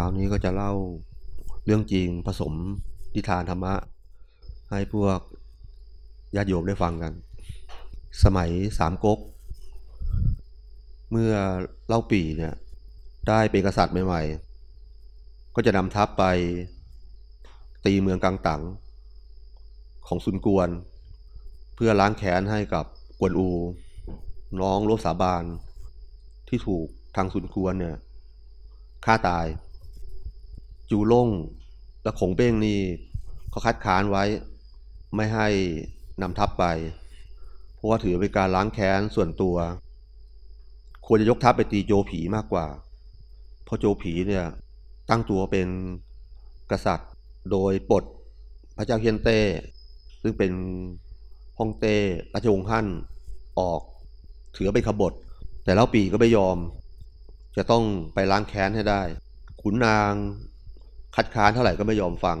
ราวนี้ก็จะเล่าเรื่องจริงผสมนิทานธรรมะ ให้พวกญาติโยมได้ฟังกัน สมัยสามก๊ก เมื่อเล่าปีเนี่ยได้เป็นกษัตริย์ใหม่ๆ ก็จะนำทัพไปตีเมืองกังตังของซุนกวน เพื่อล้างแค้นให้กับกวนอู น้องรบสาบานที่ถูกทางซุนกวนเนี่ยฆ่าตาย จูล่งและขงเบ้งนี่เขาคัดค้านไว้ ไม่ให้นำทัพไป เพราะว่าถือเป็นการล้างแค้นส่วนตัว ควรจะยกทัพไปตีโจผีมากกว่า เพราะโจผีเนี่ยตั้งตัวเป็นกษัตริย์โดยปลดพระเจ้าเฮียนเต้ ซึ่งเป็นฮ่องเต้ราชวงศ์ฮั่นออก ถือเป็นขบฏ แต่แล้วปีก็ไม่ยอม จะต้องไปล้างแค้นให้ได้ ขุนนาง คัดค้านเท่าไหร่ก็ไม่ยอมฟัง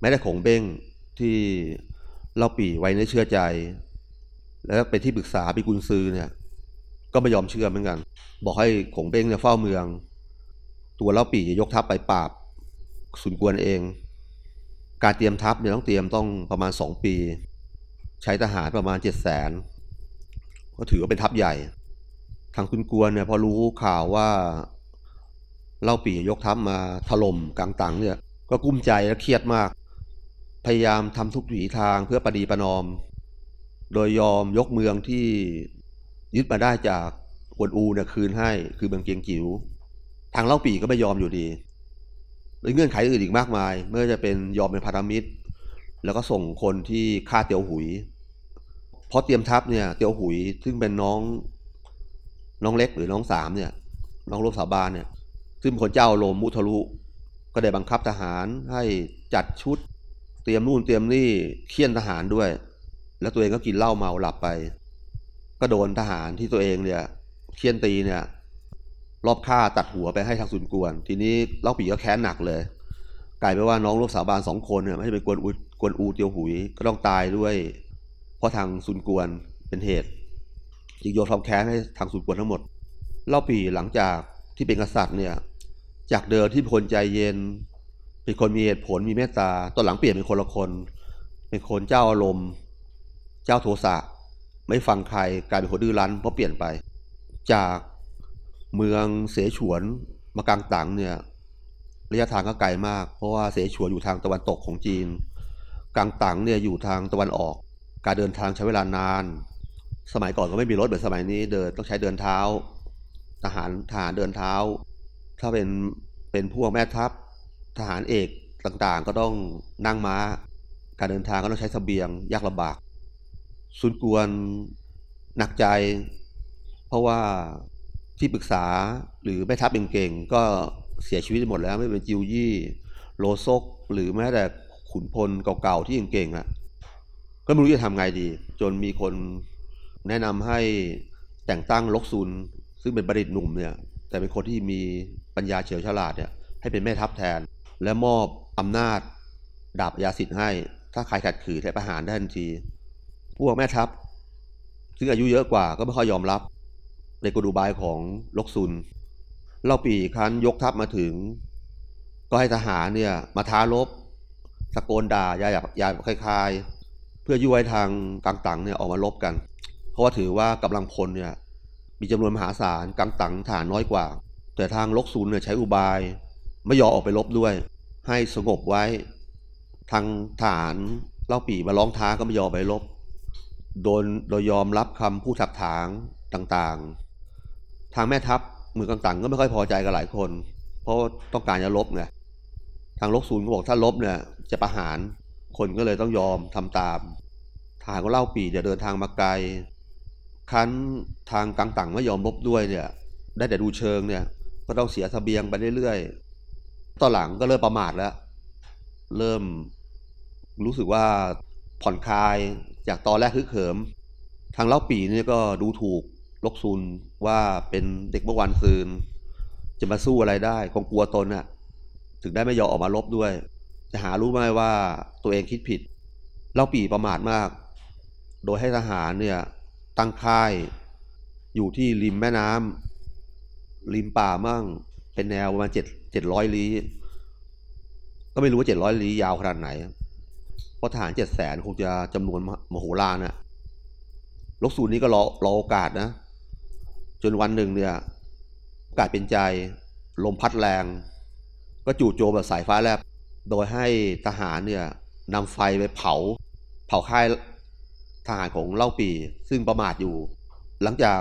แม้แต่ขงเบ้งที่เล่าปี่ไว้ในเชื่อใจ แล้วเป็นที่ปรึกษาไปกุนซือเนี่ย ก็ไม่ยอมเชื่อเหมือนกัน บอกให้ขงเบ้งเนี่ยเฝ้าเมือง ตัวเล่าปี่จะยกทัพไปปราบสุนกวนเอง การเตรียมทัพเนี่ยต้องเตรียมต้องประมาณสองปี ใช้ทหารประมาณเจ็ดแสนก็ถือว่าเป็นทัพใหญ่ ทางคุณกวนเนี่ยพอรู้ข่าวว่า เล่าปียกทัพมาถล่มกลางตังเนี่ยก็กุ้มใจและเครียดมาก พยายามทำทุกวิถีทางเพื่อประดีประนอม โดยยอมยกเมืองที่ยึดมาได้จากกวนอูเนี่ยคืนให้คือเมืองเกียงจิ๋วทางเล่าปีก็ไม่ยอมอยู่ดีหรือเงื่อนไขอื่นอีกมากมายเมื่อจะเป็นยอมเป็นพันธมิตร แล้วก็ส่งคนที่ฆ่าเตียวหุย เพราะเตรียมทัพเนี่ยเตียวหุยซึ่งเป็นน้องน้องเล็กหรือน้องสามเนี่ย น้องรบสาบานเนี่ย ซึ่งเป็นคนเจ้าโลมมุทะลุ ก็ได้บังคับทหารให้จัดชุด เตรียมนู่นเตรียมนี่เคี่ยนทหารด้วย แล้วตัวเองก็กินเหล้าเมาหลับไป ก็โดนทหารที่ตัวเองเนี่ยเคี่ยนตีเนี่ย รอบฆ่าตัดหัวไปให้ทางสุนกวน ทีนี้เล่าปีก็แค้นหนักเลย กลายเป็นว่าน้องรบสาบานสองคนเนี่ยไม่ใช่เป็นกวนอูกวนอูเตียวหุยก็ต้องตายด้วย เพราะทางสุนกวนเป็นเหตุจึงโยนความแค้นให้ทางสุนกวนทั้งหมด เล่าปีหลังจากที่เป็นกษัตริย์เนี่ย จากเดิมที่เป็นคนใจเย็น เป็นคนมีเหตุผลมีเมตตาตอนหลังเปลี่ยนเป็นคนละคน เป็นคนเจ้าอารมณ์ เจ้าโทสะไม่ฟังใครกลายเป็นคนดื้อรั้นเพราะเปลี่ยนไป จากเมืองเสฉวนมากลางตังเนี่ยระยะทางก็ไกลมาก เพราะว่าเสฉวนอยู่ทางตะวันตกของจีน กลางตังเนี่ยอยู่ทางตะวันออก การเดินทางใช้เวลานาน สมัยก่อนก็ไม่มีรถเหมือนสมัยนี้เดินต้องใช้เดินเท้าทหารทหารเดินเท้า ถ้าเป็นเป็นพวกแม่ทัพทหารเอกต่างๆ ก็ต้องนั่งม้า การเดินทางก็ต้องใช้สเสบียงยากลำบาก ซุนกวนหนักใจ เพราะว่าที่ปรึกษาหรือแม่ทัพเก่งๆก็เสียชีวิตหมดแล้วไม่เป็นจิวยี่ โลซก หรือแม้แต่ขุนพลเก่าๆที่เก่งๆอะก็ไม่รู้จะทำไงดี จนมีคนแนะนำให้แต่งตั้งลกซุน ซึ่งเป็นบัณฑิตหนุ่มเนี่ย แต่เป็นคนที่มีปัญญาเฉียวฉลาดเนี่ยให้เป็นแม่ทัพแทน และมอบอำนาจดาบยาสิทธิ์ให้ ถ้าใครขัดขืนให้ประหารได้ทันที พวกแม่ทัพ ซึ่งอายุเยอะกว่าก็ไม่ค่อยยอมรับ ในกลอุบายของลกซุนเล่าปีครั้นยกทัพมาถึง ก็ให้ทหารเนี่ยมาท้ารบตะโกนด่ายาหยาบยาคลาย ๆ เพื่อยุให้ทางกังตังเนี่ยออกมาลบกัน เพราะว่าถือว่ากำลังพลเนี่ย มีจำนวนมหาศาลกังตังฐานน้อยกว่า แต่ทางลกซุนเนี่ยใช้อุบาย ไม่ยอมออกไปลบด้วย ให้สงบไว้ ทางฐานเล่าปีมาร้องท้าก็ไม่ยอมไปลบ โดนโดยยอมรับคำพูดถักถางต่างๆ ทางแม่ทัพมือกต่างๆ ก็ไม่ค่อยพอใจกับหลายคน เพราะต้องการจะลบไงทางลกศูนย์ก็บอกถ้าลบเนี่ยจะประหารคนก็เลยต้องยอมทำตามทหารก็เล่าปีจะเดินทางมาไกล คันทางกลางต่างไม่ยอมลบด้วยเนี่ย ได้แต่ดูเชิงเนี่ย ก็ต้องเสียสเสบียงไปเรื่อยๆ ตอนหลังก็เริ่มประมาทแล้ว เริ่มรู้สึกว่าผ่อนคลายจากตอนแรกฮึกเหิม ทางเล่าปีเนี่ยก็ดูถูกลกซุนว่าเป็นเด็กเมื่อวันซืน จะมาสู้อะไรได้คงกลัวตนอะถึงได้ไม่ยอมออกมาลบด้วย จะหารู้ไหมว่าตัวเองคิดผิด เล่าปีประมาทมาก โดยให้ทหารเนี่ย ตั้งค่าย อยู่ที่ริมแม่น้ำริมป่ามั่ง เป็นแนวประมาณเจ็ดเจ็ดร้อยลี้ ก็ไม่รู้ว่าเจ็ดร้อยลี้ยาวขนาดไหน เพราะทหารเจ็ดแสนคงจะจำนวนมโหฬารน่ะลกศูนย์นี้ก็รอรอโอกาสนะ จนวันหนึ่งเนี่ยโอกาสเป็นใจ ลมพัดแรง ก็จู่โจมแบบสายฟ้าแลบ โดยให้ทหารเนี่ยนำไฟไปเผา เผาค่าย ทหารของเล่าปี ซึ่งประมาทอยู่ หลังจาก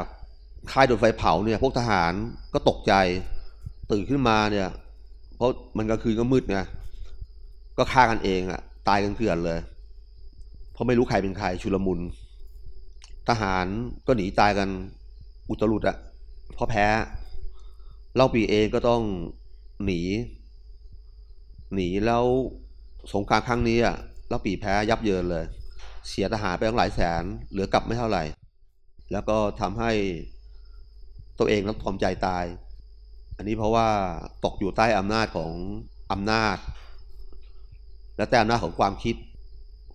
ค่ายโดนไฟเผาเนี่ย พวกทหารก็ตกใจ ตื่นขึ้นมาเนี่ย เพราะมันกลางคืนก็มืดไงก็ฆ่ากันเองอะตายกันเกลื่อนเลย เพราะไม่รู้ใครเป็นใครชุลมุน ทหารก็หนีตายกันอุตรุดอะเพราะแพ้ เล่าปีเองก็ต้องหนี หนีแล้วสงครามครั้งนี้อะเล่าปีแพ้ยับเยินเลย เสียทหารไปตั้งหลายแสน เหลือกลับไม่เท่าไหร่ แล้วก็ทำให้ตัวเองต้องทอมใจตาย อันนี้เพราะว่าตกอยู่ใต้อำนาจของอำนาจ และแต่อำนาจของความคิด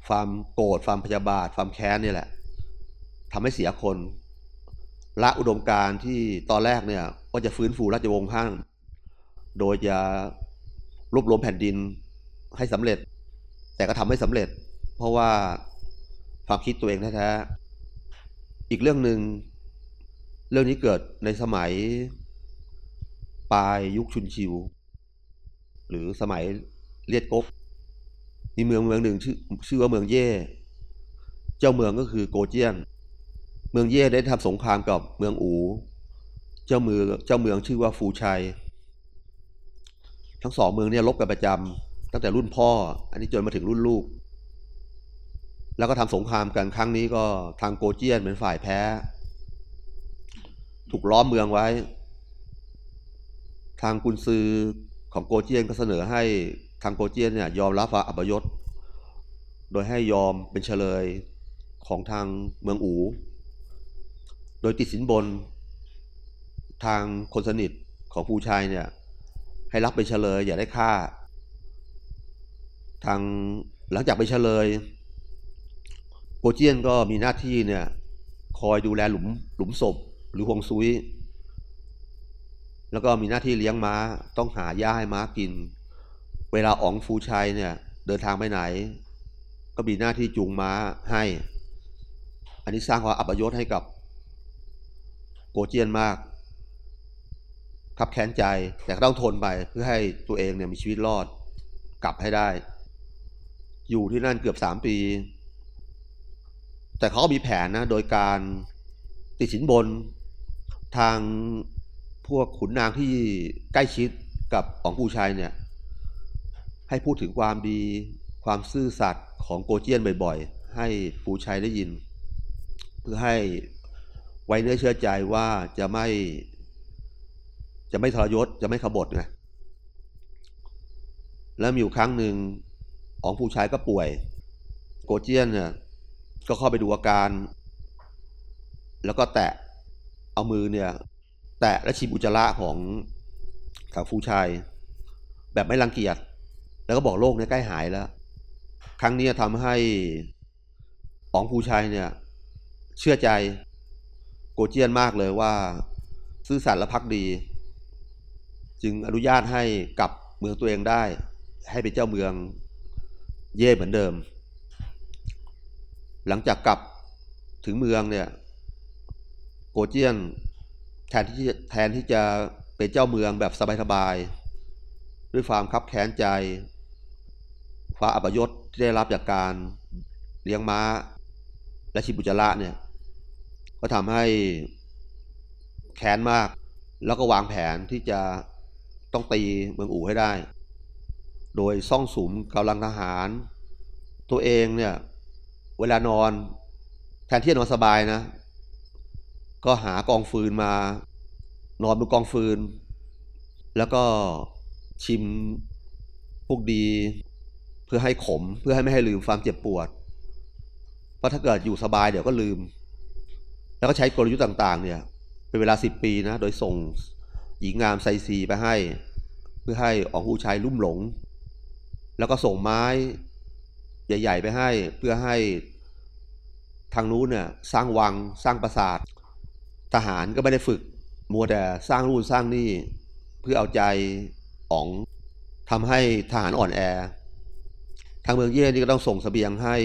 ความโกรธความพยาบาท ความแค้นนี่แหละทำให้เสียคนละอุดมการณ์ที่ตอนแรกเนี่ยก็จะฟื้นฟูราชวงศ์ฮั่นโดยจะรวบรวมแผ่นดินให้สำเร็จ แต่ก็ทำไม่สำเร็จ เพราะว่า ความคิดตัวเองแท้ๆอีกเรื่องหนึ่งเรื่องนี้เกิดในสมัย ปลายยุคชุนชิว หรือสมัยเลียดกกมีเมืองเมืองหนึ่งชื่อชื่อว่าเมืองเย่ เจ้าเมืองก็คือโกเจียนเมืองเย่ได้ทำสงครามกับเมืองอู เจ้าเมืองเจ้าเมืองชื่อว่าฟูชัย ทั้งสองเมืองเนี่ยลบกันประจำตั้งแต่รุ่นพ่อ อันนี้จนมาถึงรุ่นลูก แล้วก็ทำสงครามกันครั้งนี้ก็ทางโกเจียนเป็นฝ่ายแพ้ ถูกล้อมเมืองไว้ ทางกุนซือของโกเจียนก็เสนอให้ทางโกเจียนเนี่ยยอมรับว่าอัปยศ โดยให้ยอมเป็นเฉลยของทางเมืองอู โดยติดสินบน ทางคนสนิทของผู้ชายเนี่ย ให้รับเป็นเฉลยอย่าได้ฆ่า ทางหลังจากไปเฉลย โกเจียนก็มีหน้าที่เนี่ย คอยดูแลหลุมหลุมศพหรือฮวงซุย แล้วก็มีหน้าที่เลี้ยงม้า ต้องหาหญ้าให้ม้ากิน เวลาอ๋องฟูชัยเนี่ย เดินทางไปไหน ก็มีหน้าที่จูงม้าให้ อันนี้สร้างความอับยศให้กับ โกเจียนมากขับแค้นใจแต่ต้องทนไปเพื่อให้ตัวเองเนี่ยมีชีวิตรอดกลับให้ได้ อยู่ที่นั่นเกือบสามปี แต่เขาก็มีแผนนะโดยการติดสินบนทางพวกขุนนางที่ใกล้ชิดกับของผู้ชายเนี่ย ให้พูดถึงความดีความซื่อสัตย์ของโกเจียนบ่อยๆ ให้ผู้ชายได้ยิน เพื่อให้ไว้เนื้อเชื่อใจว่าจะไม่ จะไม่ทรยศจะไม่ขบฏไงแล้วมีอยู่ครั้งหนึ่งของผู้ชายก็ป่วย โกเจียนเนี่ย ก็เข้าไปดูอาการ แล้วก็แตะเอามือเนี่ย แตะและชิมอุจจาระของทางฟูชาย แบบไม่รังเกียจแล้วก็บอกโรคเนี่ยใกล้หายแล้ว ครั้งนี้ทำให้ของฟูชายเนี่ย เชื่อใจโกเจียนมากเลยว่า ซื่อสัตย์และพักดี จึงอนุญาตให้กลับเมืองตัวเองได้ ให้เป็นเจ้าเมืองเย่เหมือนเดิม หลังจากกลับถึงเมืองเนี่ย โกเจียนแทนที่แทนที่จะเป็นเจ้าเมืองแบบสบายๆด้วยความคับแค้นใจความอับยศที่ได้รับจากการเลี้ยงม้า และชิบุจระเนี่ย ก็ทำให้แค้นมาก แล้วก็วางแผนที่จะต้องตีเมืองอู่ให้ได้ โดยซ่องสุมกำลังทหาร ตัวเองเนี่ย เวลานอน แทนที่จะนอนสบายนะ ก็หากองฟืนมา นอนบนกองฟืน แล้วก็ชิมพวกดี เพื่อให้ขม เพื่อให้ไม่ให้ลืมความเจ็บปวด เพราะถ้าเกิดอยู่สบายเดี๋ยวก็ลืม แล้วก็ใช้กลยุทธ์ต่าง ๆ เนี่ย เป็นเวลาสิบปีนะ โดยส่งหญิงงามไซซีไปให้ เพื่อให้อองผู้ชายลุ่มหลง แล้วก็ส่งไม้ใหญ่ ๆ ไปให้เพื่อให้ ทางนู้นเนี่ยสร้างวังสร้างปราสาท ทหารก็ไม่ได้ฝึก มัวแต่สร้างรูนสร้างนี่ เพื่อเอาใจอ๋องทำให้ทหารอ่อนแอ ทางเมืองเย่นี่ก็ต้องส่งสเสบียงให้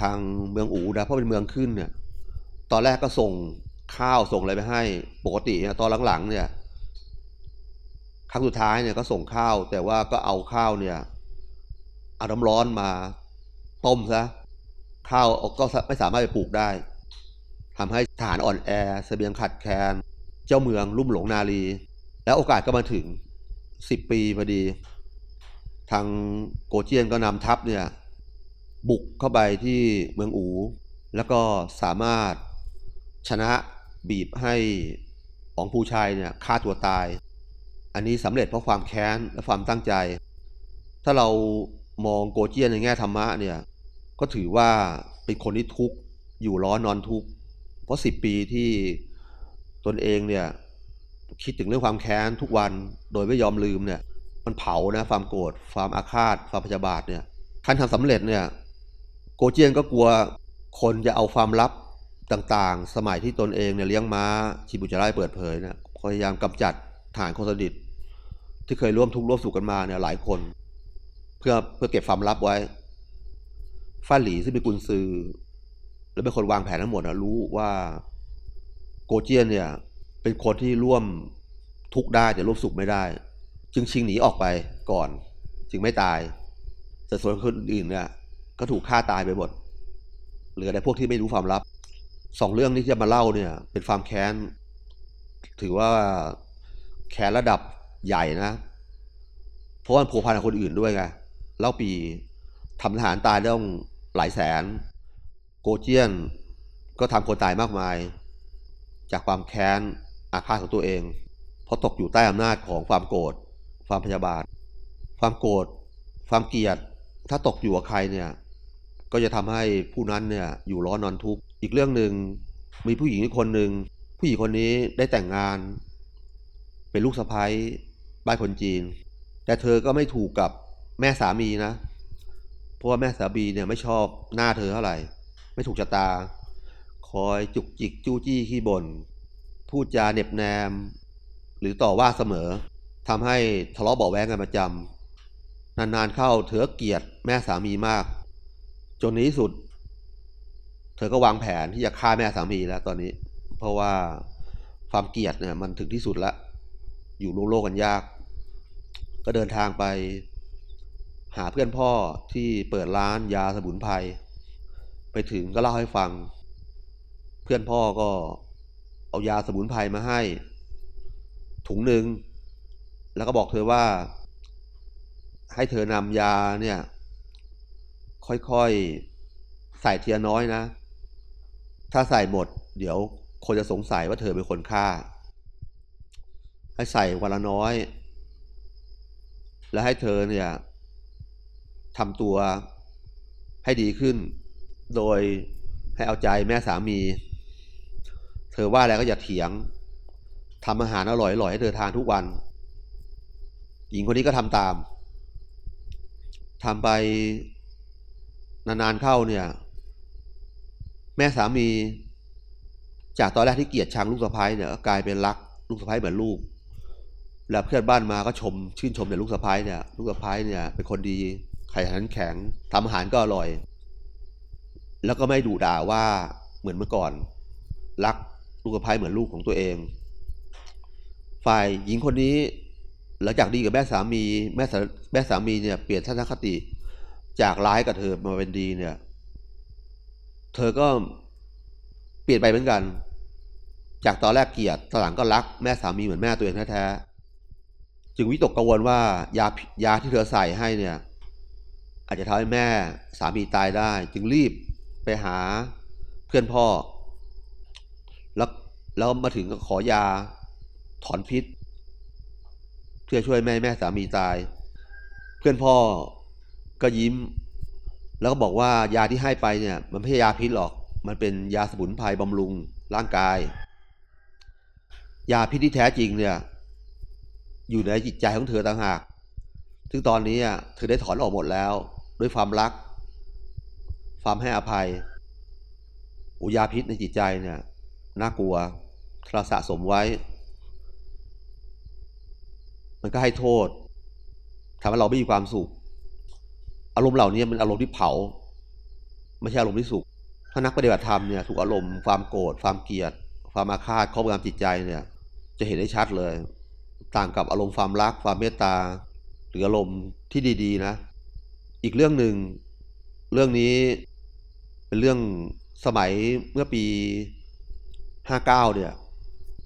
ทางเมืองอูนะเพราะเป็นเมืองขึ้นเนี่ยตอนแรกก็ส่งข้าวส่งอะไรไปให้ปกติเนี่ยตอนหลังๆเนี่ยครั้งสุดท้ายเนี่ยก็ส่งข้าว แต่ว่าก็เอาข้าวเนี่ยเอาน้ำร้อนมาต้มซะ ข้าวก็ไม่สามารถไปปลูกได้ทำให้ฐานอ่อนแอเสบียงขาดแคลนเจ้าเมืองลุ่มหลงนาลี แล้วโอกาสก็มาถึงสิบปีพอดี ทางโกเจียนก็นำทัพเนี่ยบุกเข้าไปที่เมืองอู แล้วก็สามารถชนะบีบให้ของผู้ชายเนี่ยฆ่าตัวตาย อันนี้สำเร็จเพราะความแค้นและความตั้งใจ ถ้าเรามองโกเจียนในแง่ธรรมะเนี่ย ก็ถือว่าเป็นคนที่ทุกข์อยู่ร้อนนอนทุกข์เพราะสิบปีที่ตนเองเนี่ยคิดถึงเรื่องความแค้นทุกวันโดยไม่ยอมลืมเนี่ย มันเผานะความโกรธความอาฆาตความพยาบาทเนี่ยขั้นทำสำเร็จเนี่ยโกเจียนก็กลัวคนจะเอาความลับต่างๆ สมัยที่ตนเองเนี่ยเลี้ยงม้าชิบุจะไล่เปิดเผยนะพยายามกำจัดฐานคนสนิทที่เคยร่วมทุกข์ร่วมสุขกันมาเนี่ยหลายคน เพื่อเพื่อเก็บความลับไว้ ฟ้าหลีซึ่งเป็นกุนซือ และเป็นคนวางแผนทั้งหมดนะรู้ว่าโกเจียนเนี่ย เป็นคนที่ร่วมทุกข์ได้แต่ร่วมสุขไม่ได้ จึงชิงหนีออกไปก่อน จึงไม่ตาย แต่ส่วนคนอื่นเนี่ย ก็ถูกฆ่าตายไปหมดเหลือแต่พวกที่ไม่รู้ความลับสองเรื่องนี้ที่จะมาเล่าเนี่ย เป็นความแค้น ถือว่าแค้นระดับใหญ่นะ เพราะว่าผัวพันกับคนอื่นด้วยไงเล่าปีทำทหารตายต้อง หลายแสน โกเจียนก็ทำคนตายมากมาย จากความแค้นอาฆาตของตัวเองเพราะตกอยู่ใต้อำนาจของความโกรธความพยาบาท ความโกรธความเกลียดถ้าตกอยู่กับใครเนี่ยก็จะทำให้ผู้นั้นเนี่ยอยู่ร้อนนอนทุกข์อีกเรื่องหนึ่งมีผู้หญิงคนหนึ่งผู้หญิงคนนี้ได้แต่งงาน เป็นลูกสะใภ้บ้านคนจีน แต่เธอก็ไม่ถูกกับแม่สามีนะ เพราะว่าแม่สามีเนี่ยไม่ชอบหน้าเธอเท่าไหร่ ไม่ถูกชะตา คอยจุกจิกจู้จี้ขี้บน่นพูดจาเน็บแนม หรือต่อว่าเสมอทำให้ทะเลาะเบาแวงกันประจำนานๆเข้าเธอเกลียดแม่สามีมาก จนในที่สุด เธอก็วางแผนที่จะฆ่าแม่สามีแล้วตอนนี้ เพราะว่าความเกลียดเนี่ยมันถึงที่สุดล้วอยู่โลกกันยาก ก็เดินทางไป หาเพื่อนพ่อที่เปิดร้านยาสมุนไพรไปถึงก็เล่าให้ฟัง เพื่อนพ่อก็เอายาสมุนไพรมาให้ ถุงหนึ่งแล้วก็บอกเธอว่า ให้เธอนำยาเนี่ย ค่อยๆ ใส่เทียน้อยนะ ถ้าใส่หมด เดี๋ยวคนจะสงสัยว่าเธอเป็นคนฆ่า ให้ใส่วันละน้อย แล้วให้เธอเนี่ย ทำตัวให้ดีขึ้น โดยให้เอาใจแม่สามี เธอว่าอะไรก็อย่าเถียงทำอาหารอร่อยๆให้เธอทานทุกวัน หญิงคนนี้ก็ทำตามทำไปนานๆเข้าเนี่ย แม่สามี จากตอนแรกที่เกลียดชังลูกสะพ้ายเนี่ยกลายเป็นรักลูกสะพ้ายเหมือนลูกแล้วเพื่อนบ้านมาก็ชม ชื่นชมในลูกสะพ้ายเนี่ย ลูกสะพ้ายเนี่ยเป็นคนดี ไข่หันแข็งทำอาหารก็อร่อย แล้วก็ไม่ดูด่าว่าเหมือนเมื่อก่อน รักลูกสะพ้ายเหมือนลูกของตัวเอง ฝ่ายหญิงคนนี้ หลังจากดีกับแม่สามีแม่สาแม่สามีเนี่ยเปลี่ยนทัศนคติจากร้ายกับเธอมาเป็นดีเนี่ย เธอก็เปลี่ยนไปเหมือนกัน จากตอนแรกเกลียดตอนหลังก็รักแม่สามีเหมือนแม่ตัวเองแท้ๆจึงวิตกกังวลว่ายายาที่เธอใส่ให้เนี่ย อาจจะทำให้แม่สามีตายได้ จึงรีบไปหาเพื่อนพ่อ แล้วแล้วมาถึงก็ขอยาถอนพิษ เพื่อช่วยแม่แม่สามีตาย เพื่อนพ่อก็ยิ้ม แล้วก็บอกว่ายาที่ให้ไปเนี่ย มันไม่ใช่ยาพิษหรอก มันเป็นยาสมุนไพรบำรุงร่างกาย ยาพิษที่แท้จริงเนี่ย อยู่ในจิตใจของเธอต่างหากถึงตอนนี้เธอได้ถอนออกหมดแล้ว ด้วยความรัก ความให้อภัย อุยาพิษในจิตใจเนี่ยน่ากลัวเราสะสมไว้ มันก็ให้โทษทำให้เราไม่มีความสุข อารมณ์เหล่านี้มันอารมณ์ที่เผา ไม่ใช่อารมณ์ที่สุข ถ้านักปฏิบัติธรรมเนี่ยถูกอารมณ์ความโกรธความเกลียด ความอาฆาตครอบงำจิตใจเนี่ย จะเห็นได้ชัดเลย ต่างกับอารมณ์ความรัก ความเมตตา หรืออารมณ์ที่ดี ๆ นะ อีกเรื่องหนึ่ง เรื่องนี้เป็นเรื่องสมัยเมื่อปี 59 เนี่ย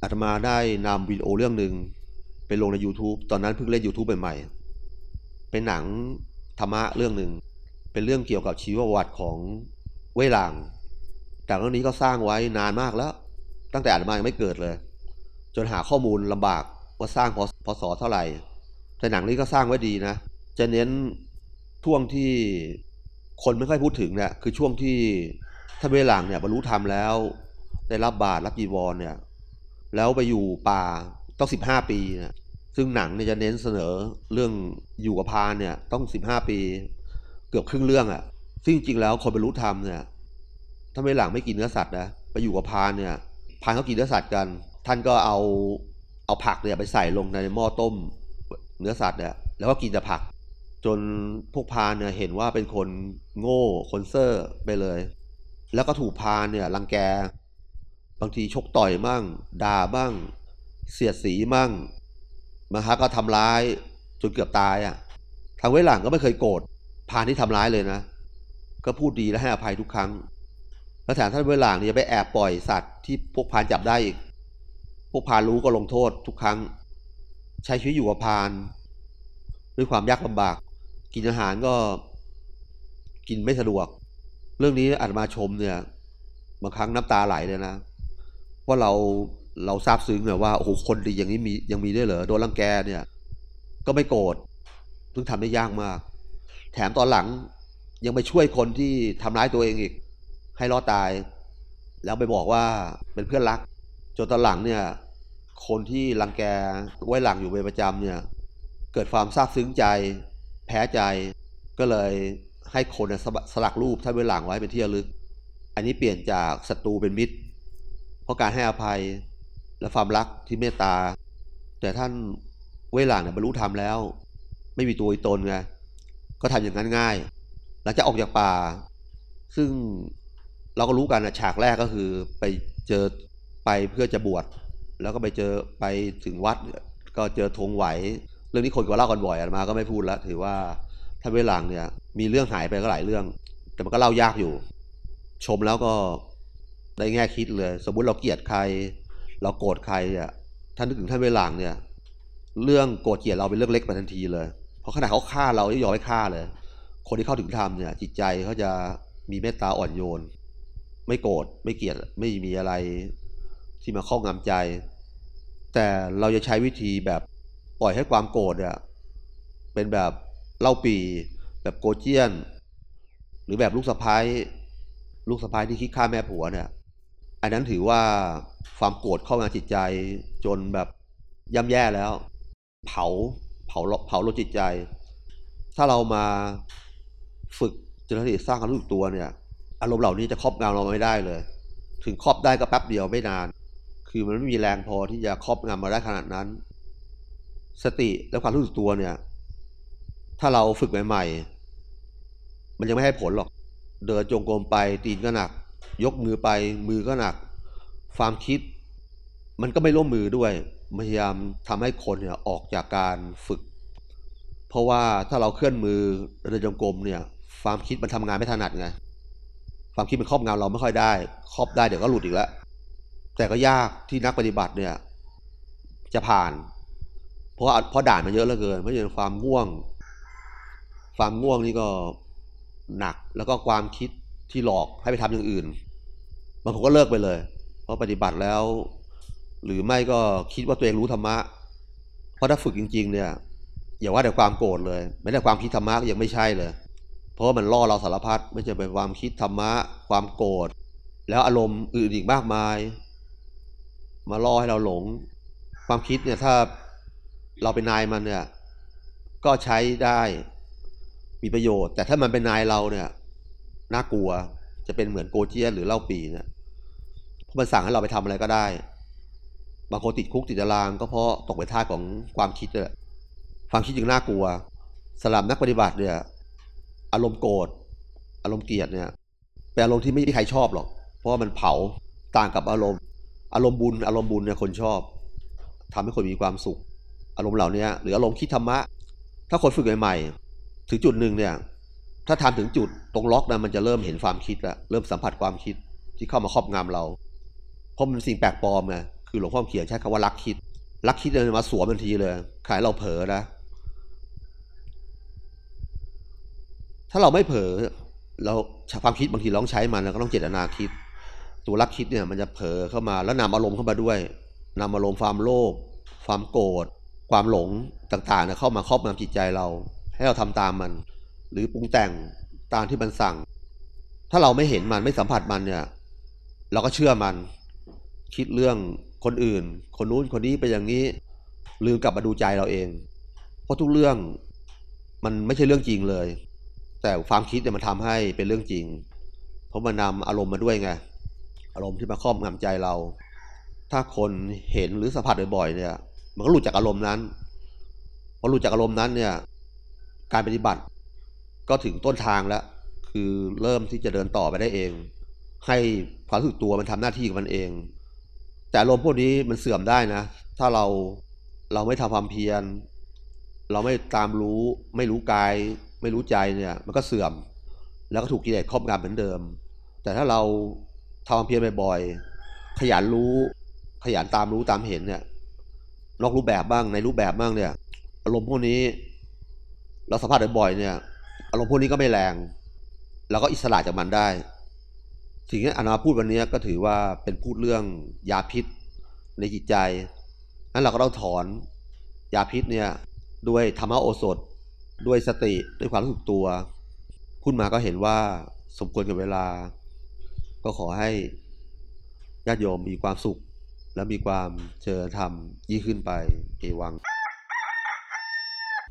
อาตมาได้นำวิดีโอเรื่องหนึ่งไปลงใน YouTube ตอนนั้นเพิ่งเล่น YouTube ใหม่ๆ เป็นหนังธรรมะเรื่องหนึ่ง เป็นเรื่องเกี่ยวกับชีวประวัติของเวลางแต่เรื่องนี้ก็สร้างไว้นานมากแล้ว ตั้งแต่อาตมายังไม่เกิดเลย จนหาข้อมูลลำบากว่าสร้างพพศเท่าไหร่ แต่หนังนี้ก็สร้างไว้ดีนะ จะเน้น ช่วงที่คนไม่ค่อยพูดถึงเนี่ยคือช่วงที่ท่านเวหลังเนี่ยบรรลุธรรมแล้ว ได้รับบาตรรับจีวรเนี่ย แล้วไปอยู่ป่าต้องสิบห้าปีเนี่ยซึ่งหนังเนี่ยจะเน้นเสนอเรื่องอยู่กับพานเนี่ยต้องสิบห้าปี เกือบครึ่งเรื่องอะ่ะ ซึ่งจริงๆแล้วคนบรรลุธรรมเนี่ยท่านเวหลังไม่กินเนื้อสัตว์นะไปอยู่กับพานเนี่ยพานเขากินเนื้อสัตว์กัน ท่านก็เอาเอาผักเนี่ยไปใส่ลงในหม้อต้ม เนื้อสัตว์เนี่ยแล้วก็กินแต่ผัก จนพวกพานเนี่ยเห็นว่าเป็นคนโง่คนเซอร์ไปเลย แล้วก็ถูกพานเนี่ยรังแก บางทีชกต่อยมั่งด่าบ้าง เสียดสีมั่งมาฮะก็ทำร้ายจนเกือบตายอะ่ะทางเวหลังก็ไม่เคยโกรธพานที่ทำร้ายเลยนะ ก็พูดดีและให้อภัยทุกครั้งแล้วแถมท่านเวหลังเนี่ยไปแอบปล่อยสัตว์ที่พวกพานจับได้อีก พวกพานรู้ก็ลงโทษทุกครั้ง ใช้ชีวิตอยู่กับพาน ด้วยความยากลำบาก กินอาหารก็กินไม่สะดวก เรื่องนี้อาจมาชมเนี่ยบางครั้งน้ำตาไหลเลยนะ ว่าเราเราซาบซึ้งเนี่ยว่าโอ้โหคนดีอย่างนี้มียังมีได้วยเหรอโดนรังแกเนี่ย ก็ไม่โกรธเพิ่งทำได้ยากมาก แถมตอนหลังยังไปช่วยคนที่ทำร้ายตัวเองอีก ให้รอดตาย แล้วไปบอกว่าเป็นเพื่อนรักจนตอนหลังเนี่ย คนที่รังแกไว้หลังอยู่เป็นประจำเนี่ย เกิดความซาบซึ้งใจ แพ้ใจก็เลยให้คนสสลักรูปท่านไว้หลังไว้เป็นที่ระลึก อันนี้เปลี่ยนจากศัตรูเป็นมิตร เพราะการให้อภัยและความรักที่เมตตา แต่ท่านเว้หลังเนี่ยบรรลุธรรมแล้ว ไม่มีตัวตนไงก็ทำอย่างนั้นง่าย หลังจากออกจากป่า ซึ่งเราก็รู้กันนะฉากแรกก็คือไปเจอไปเพื่อจะบวชแล้วก็ไปเจอไปถึงวัดก็เจอธงไหว รื่องนี้คนก็เล่ากันบ่อยอมาก็ไม่พูดแล้วถือว่าท่านเวหลังเนี่ย มีเรื่องหายไปก็หลายเรื่อง แต่มันก็เล่ายากอยู่ ชมแล้วก็ได้แง่คิดเลย สมมุติเราเกลียดใคร เราโกรธใครเนี่ยท่านนึกถึงท่านเวหลังเนี่ย เรื่องโกรธเกลียดเราเป็นเรื่องเล็กไปทันทีเลย เพราะขณะเขาฆ่าเราที่ยอมให้ฆ่าเลย คนที่เข้าถึงธรรมเนี่ย จิตใจเขาจะมีเมตตาอ่อนโยน ไม่โกรธไม่เกลียดไม่มีอะไรที่มาครอบงำใจ แต่เราจะใช้วิธีแบบ ปล่อยให้ความโกรธเนี่ยเป็นแบบเล่าปี แบบโกเจียน หรือแบบลูกสะพ้ายลูกสะพ้ายที่คิดฆ่าแม่ผัวเนี่ย อันนั้นถือว่าความโกรธเข้ามาจิตใจจนแบบย่ำแย่แล้ว เผาเผาเผาลดจิตใจ ถ้าเรามาฝึกจนสติสร้างความรู้สึกตัวเนี่ย อารมณ์เหล่านี้จะครอบงำเราไม่ได้เลย ถึงครอบได้ก็แป๊บเดียวไม่นาน คือมันไม่มีแรงพอที่จะครอบงำมาได้ขนาดนั้น สติและความรู้สึกตัวเนี่ย ถ้าเราฝึกใหม่ ๆ มันยังไม่ให้ผลหรอก เดินจงกรมไปตีนก็หนัก ยกมือไปมือก็หนัก ความคิด มันก็ไม่ร่วมมือด้วยพยายามทำให้คนเนี่ยออกจากการฝึก เพราะว่าถ้าเราเคลื่อนมือเดินจงกรมเนี่ย ความคิดมันทำงานไม่ถนัดไงความคิดมันครอบงำเราไม่ค่อยได้ ครอบได้เดี๋ยวก็หลุดอีกแล้วแต่ก็ยากที่นักปฏิบัติเนี่ย จะผ่าน เพราะเพราะด่านมันเยอะเหลือเกิน เพราะฉะนั้นความง่วง ความง่วงนี่ก็หนักแล้วก็ความคิดที่หลอกให้ไปทำอย่างอื่นบางคนก็เลิกไปเลย เพราะปฏิบัติแล้ว หรือไม่ก็คิดว่าตัวเองรู้ธรรมะ เพราะถ้าฝึกจริง ๆ เนี่ยอย่าว่าแต่ความโกรธเลยไม่ได้ความคิดธรรมะก็ยังไม่ใช่เลย เพราะมันล่อเราสารพัดไม่ใช่เป็นความคิดธรรมะ ความโกรธแล้วอารมณ์อื่นอีกมากมาย มาล่อให้เราหลง ความคิดเนี่ยถ้า เราเป็นนายมันเนี่ย ก็ใช้ได้มีประโยชน์ แต่ถ้ามันเป็นนายเราเนี่ยน่ากลัวจะเป็นเหมือนโกเจียหรือเล่าปีเนี่ยเพราะมันสั่งให้เราไปทำอะไรก็ได้ บางคนติดคุกติดตาราง ก็เพราะตกเป็นท่าของความคิดเลยความคิดยังน่ากลัวสำหรับนักปฏิบัติเนี่ย อารมณ์โกรธอารมณ์เกลียดเนี่ยเป็นอารมณ์ที่ไม่มีใครชอบหรอก เพราะมันเผาต่างกับอารมณ์ อารมณ์บุญ อารมณ์บุญเนี่ยคนชอบทำให้คนมีความสุข อารมณ์เหล่านี้หรืออารมณ์คิดธรรมะ ถ้าคนฝึกใหม่ๆถึงจุดหนึ่งเนี่ย ถ้าทำถึงจุดตรงล็อกนะมันจะเริ่มเห็นความคิดแล้วเริ่มสัมผัสความคิดที่เข้ามาครอบงำเรา เพราะมันเป็นสิ่งแปลกปลอมไงคือหลวงพ่อเขียนใช้คำว่ารักคิด รักคิดเนี่ยมาสวมทันทีเลย ขายเราเผลอนะ ถ้าเราไม่เผลอเราความคิดบางทีเราต้องใช้มันเราก็ต้องเจตนาคิด ตัวรักคิดเนี่ยมันจะเผลอเข้ามาแล้วนำอารมณ์เข้ามาด้วยนำอารมณ์ความโลภความโกรธ ความหลงต่างๆเนี่ยเข้ามาครอบงำจิตใจเรา ให้เราทำตามมัน หรือปรุงแต่งตามที่มันสั่ง ถ้าเราไม่เห็นมันไม่สัมผัสมันเนี่ย เราก็เชื่อมัน คิดเรื่องคนอื่น คนนู้นคนนี้ไปอย่างนี้ ลืมกลับมาดูใจเราเอง เพราะทุกเรื่องมันไม่ใช่เรื่องจริงเลย แต่ความคิดเนี่ยมันทำให้เป็นเรื่องจริง เพราะมันนำอารมณ์มาด้วยไงอารมณ์ที่มาครอบงำใจเรา ถ้าคนเห็นหรือสัมผัสบ่อยๆเนี่ย มันก็หลุดจากอารมณ์นั้นพอหลุดจากอารมณ์นั้นเนี่ยการปฏิบัติ ก็ถึงต้นทางแล้ว คือเริ่มที่จะเดินต่อไปได้เอง ให้ความรู้สึกตัวมันทำหน้าที่ของมันเอง แต่อารมณ์พวกนี้มันเสื่อมได้นะ ถ้าเราเราไม่ทำความเพียร เราไม่ตามรู้ ไม่รู้กาย ไม่รู้ใจเนี่ย มันก็เสื่อม แล้วก็ถูกกิเลสครอบงำเหมือนเดิม แต่ถ้าเราทำความเพียรบ่อยๆขยันรู้ ขยันตามรู้ตามเห็นเนี่ย นอกรูปแบบบ้างในรูปแบบบ้างเนี่ย อารมณ์พวกนี้ เราสัมผัสบ่อยๆเนี่ย อารมณ์พวกนี้ก็ไม่แรงเราก็อิสระจากมันได้สิ่งที่อานาพูดวันนี้ก็ถือว่าเป็นพูดเรื่องยาพิษในจิตใจนั้นเราก็ต้องถอนยาพิษเนี่ยด้วยธรรมโอสถ ด้วยสติด้วยความรู้สึกตัว พูดมาก็เห็นว่าสมควรกับเวลา ก็ขอให้ญาติโยมมีความสุข และมีความเจริญธรรมยิ่งขึ้นไปเอวัง